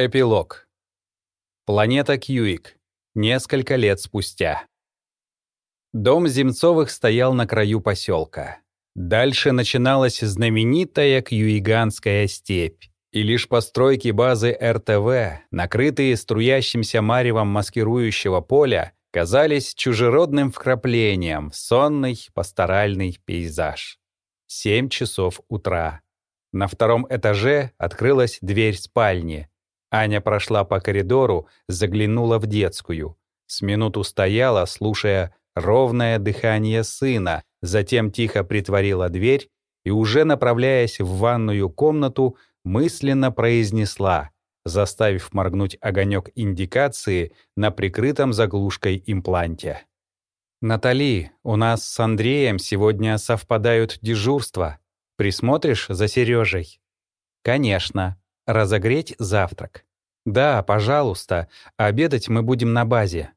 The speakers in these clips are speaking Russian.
Эпилог. Планета Кьюик. Несколько лет спустя. Дом Земцовых стоял на краю поселка. Дальше начиналась знаменитая Кьюиганская степь. И лишь постройки базы РТВ, накрытые струящимся маревом маскирующего поля, казались чужеродным вкраплением в сонный пасторальный пейзаж. Семь часов утра. На втором этаже открылась дверь спальни, Аня прошла по коридору, заглянула в детскую. С минуту стояла, слушая ровное дыхание сына, затем тихо притворила дверь и, уже направляясь в ванную комнату, мысленно произнесла, заставив моргнуть огонек индикации на прикрытом заглушкой импланте. «Натали, у нас с Андреем сегодня совпадают дежурства. Присмотришь за Сережей?» «Конечно. Разогреть завтрак. Да, пожалуйста. Обедать мы будем на базе.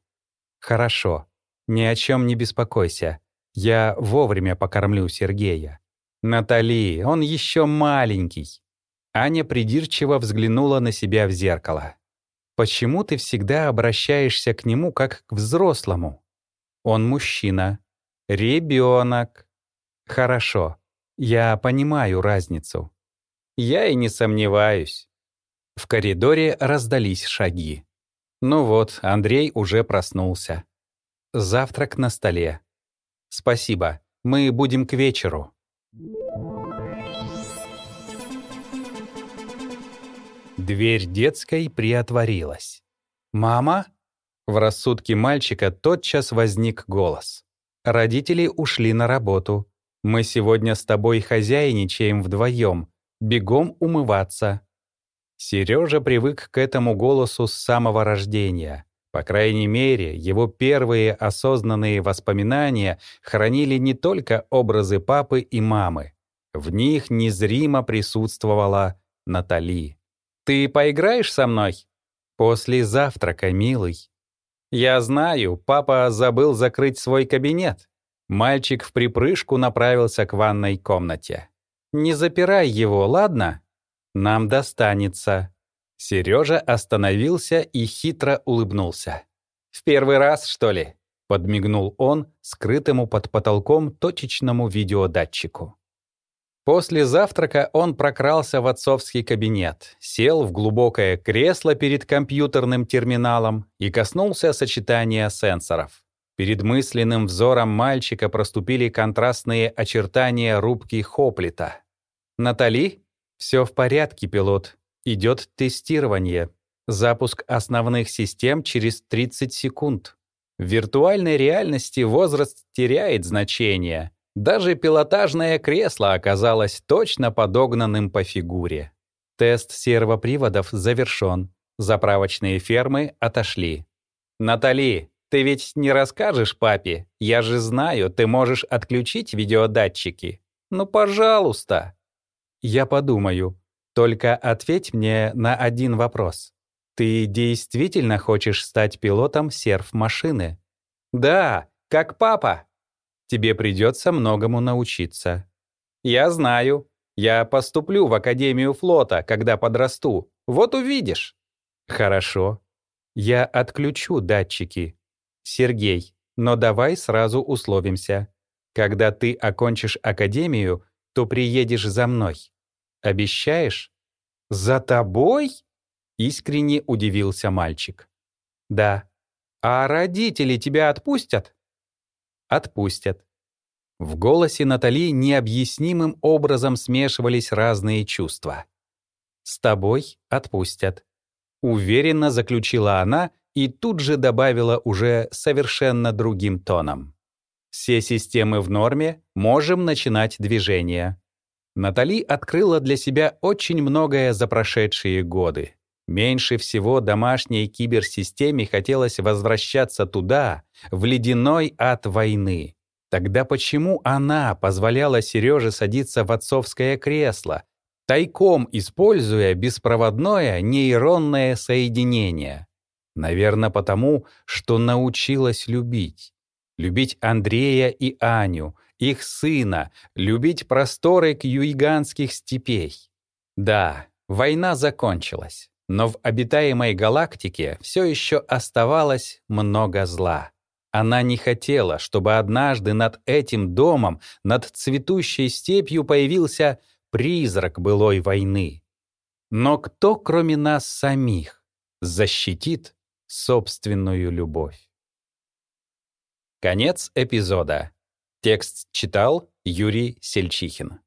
Хорошо. Ни о чем не беспокойся. Я вовремя покормлю Сергея. Натали, он еще маленький. Аня придирчиво взглянула на себя в зеркало. Почему ты всегда обращаешься к нему как к взрослому? Он мужчина. Ребенок. Хорошо. Я понимаю разницу. Я и не сомневаюсь. В коридоре раздались шаги. Ну вот, Андрей уже проснулся. Завтрак на столе. Спасибо, мы будем к вечеру. Дверь детской приотворилась. «Мама?» В рассудке мальчика тотчас возник голос. «Родители ушли на работу. Мы сегодня с тобой хозяйничаем вдвоем. Бегом умываться. Сережа привык к этому голосу с самого рождения. По крайней мере, его первые осознанные воспоминания хранили не только образы папы и мамы. В них незримо присутствовала Натали. «Ты поиграешь со мной?» «После завтрака, милый». «Я знаю, папа забыл закрыть свой кабинет». Мальчик в припрыжку направился к ванной комнате. Не запирай его, ладно? Нам достанется». Сережа остановился и хитро улыбнулся. «В первый раз, что ли?» — подмигнул он скрытому под потолком точечному видеодатчику. После завтрака он прокрался в отцовский кабинет, сел в глубокое кресло перед компьютерным терминалом и коснулся сочетания сенсоров. Перед мысленным взором мальчика проступили контрастные очертания рубки Хоплита. «Натали?» «Все в порядке, пилот. Идет тестирование. Запуск основных систем через 30 секунд. В виртуальной реальности возраст теряет значение. Даже пилотажное кресло оказалось точно подогнанным по фигуре. Тест сервоприводов завершен. Заправочные фермы отошли. «Натали, ты ведь не расскажешь папе? Я же знаю, ты можешь отключить видеодатчики. Ну, пожалуйста!» Я подумаю. Только ответь мне на один вопрос. Ты действительно хочешь стать пилотом серф-машины? Да, как папа. Тебе придется многому научиться. Я знаю. Я поступлю в Академию флота, когда подрасту. Вот увидишь. Хорошо. Я отключу датчики. Сергей, но давай сразу условимся. Когда ты окончишь Академию, то приедешь за мной. Обещаешь? За тобой? Искренне удивился мальчик. Да. А родители тебя отпустят? Отпустят. В голосе Натали необъяснимым образом смешивались разные чувства. «С тобой отпустят», — уверенно заключила она и тут же добавила уже совершенно другим тоном. «Все системы в норме, можем начинать движение. Натали открыла для себя очень многое за прошедшие годы. Меньше всего домашней киберсистеме хотелось возвращаться туда, в ледяной ад войны. Тогда почему она позволяла Сереже садиться в отцовское кресло, тайком используя беспроводное нейронное соединение? Наверное, потому, что научилась любить. Любить Андрея и Аню, их сына, любить просторы кьюиганских степей. Да, война закончилась, Но в обитаемой галактике все еще оставалось много зла. Она не хотела, чтобы однажды над этим домом, над цветущей степью появился призрак былой войны. Но кто, кроме нас самих, защитит собственную любовь? Конец эпизода. Текст читал Юрий Сельчихин.